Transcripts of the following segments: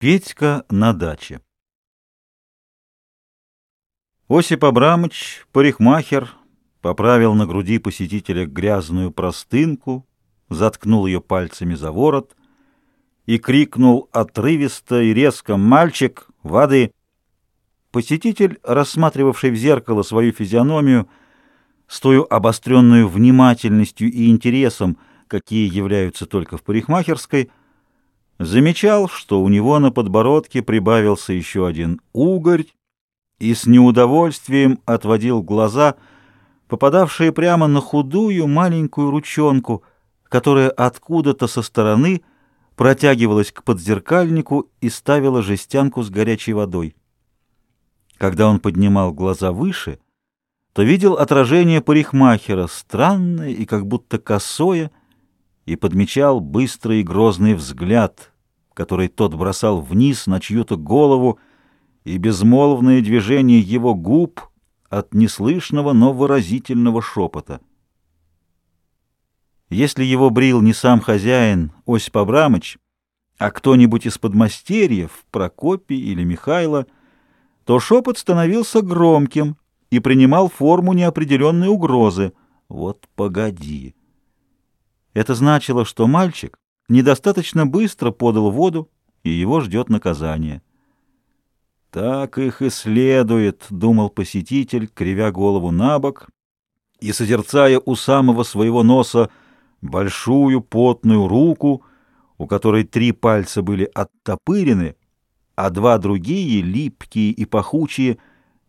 Петька на даче. Осип Абрамыч, парикмахер, поправил на груди посетителя грязную простынку, заткнул ее пальцами за ворот и крикнул отрывисто и резко «Мальчик, воды!». Посетитель, рассматривавший в зеркало свою физиономию, с той обостренную внимательностью и интересом, какие являются только в парикмахерской, замечал, что у него на подбородке прибавился еще один угорь, и с неудовольствием отводил глаза, попадавшие прямо на худую маленькую ручонку, которая откуда-то со стороны протягивалась к подзеркальнику и ставила жестянку с горячей водой. Когда он поднимал глаза выше, то видел отражение парикмахера, странное и как будто косое, и подмечал быстрый и грозный взгляд, который тот бросал вниз на чью-то голову, и безмолвное движение его губ от неслышного, но выразительного шепота. Если его брил не сам хозяин Осип Абрамыч, а кто-нибудь из подмастерьев, Прокопий или Михайло, то шепот становился громким и принимал форму неопределенной угрозы. Вот погоди! Это значило, что мальчик недостаточно быстро подал воду, и его ждет наказание. «Так их и следует», — думал посетитель, кривя голову на бок и созерцая у самого своего носа большую потную руку, у которой три пальца были оттопырены, а два другие, липкие и пахучие,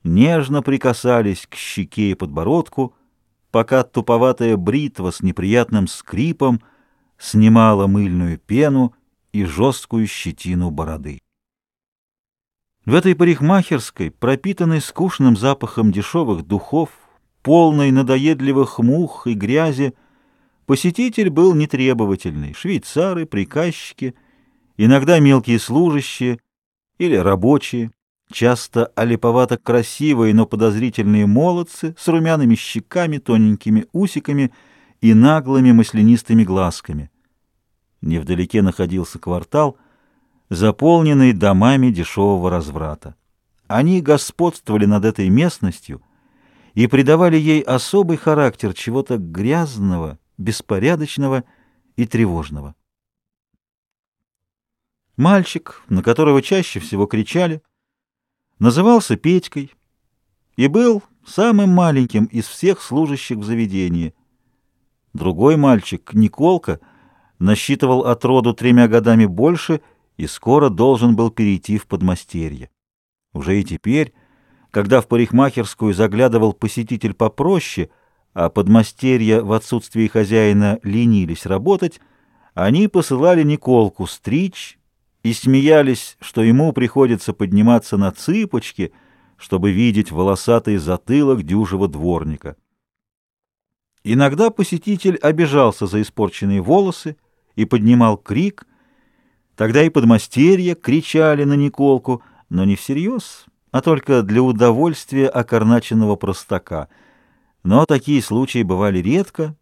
нежно прикасались к щеке и подбородку, пока туповатая бритва с неприятным скрипом снимала мыльную пену и жесткую щетину бороды. В этой парикмахерской, пропитанной скучным запахом дешевых духов, полной надоедливых мух и грязи, посетитель был нетребовательный. Швейцары, приказчики, иногда мелкие служащие или рабочие, часто олиповато красивые, но подозрительные молодцы с румяными щеками, тоненькими усиками и наглыми маслянистыми глазками. Невдалеке находился квартал, заполненный домами дешевого разврата. Они господствовали над этой местностью и придавали ей особый характер чего-то грязного, беспорядочного и тревожного. Мальчик, на которого чаще всего кричали, назывался Петькой и был самым маленьким из всех служащих в заведении. Другой мальчик, Николка, насчитывал от роду тремя годами больше и скоро должен был перейти в подмастерье. Уже и теперь, когда в парикмахерскую заглядывал посетитель попроще, а подмастерья в отсутствии хозяина ленились работать, они посылали Николку стричь и смеялись, что ему приходится подниматься на цыпочки, чтобы видеть волосатый затылок дюжего дворника. Иногда посетитель обижался за испорченные волосы и поднимал крик, тогда и подмастерья кричали на Николку, но не всерьез, а только для удовольствия окорначенного простака. Но такие случаи бывали редко,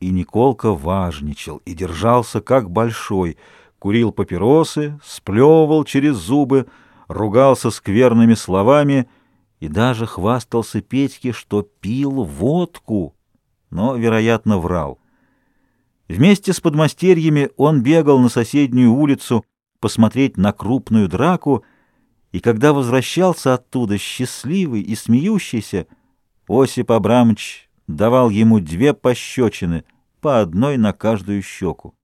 и Николка важничал и держался как большой — курил папиросы, сплевывал через зубы, ругался скверными словами и даже хвастался Петьке, что пил водку, но, вероятно, врал. Вместе с подмастерьями он бегал на соседнюю улицу посмотреть на крупную драку, и когда возвращался оттуда счастливый и смеющийся, Осип Абрамович давал ему две пощечины, по одной на каждую щеку.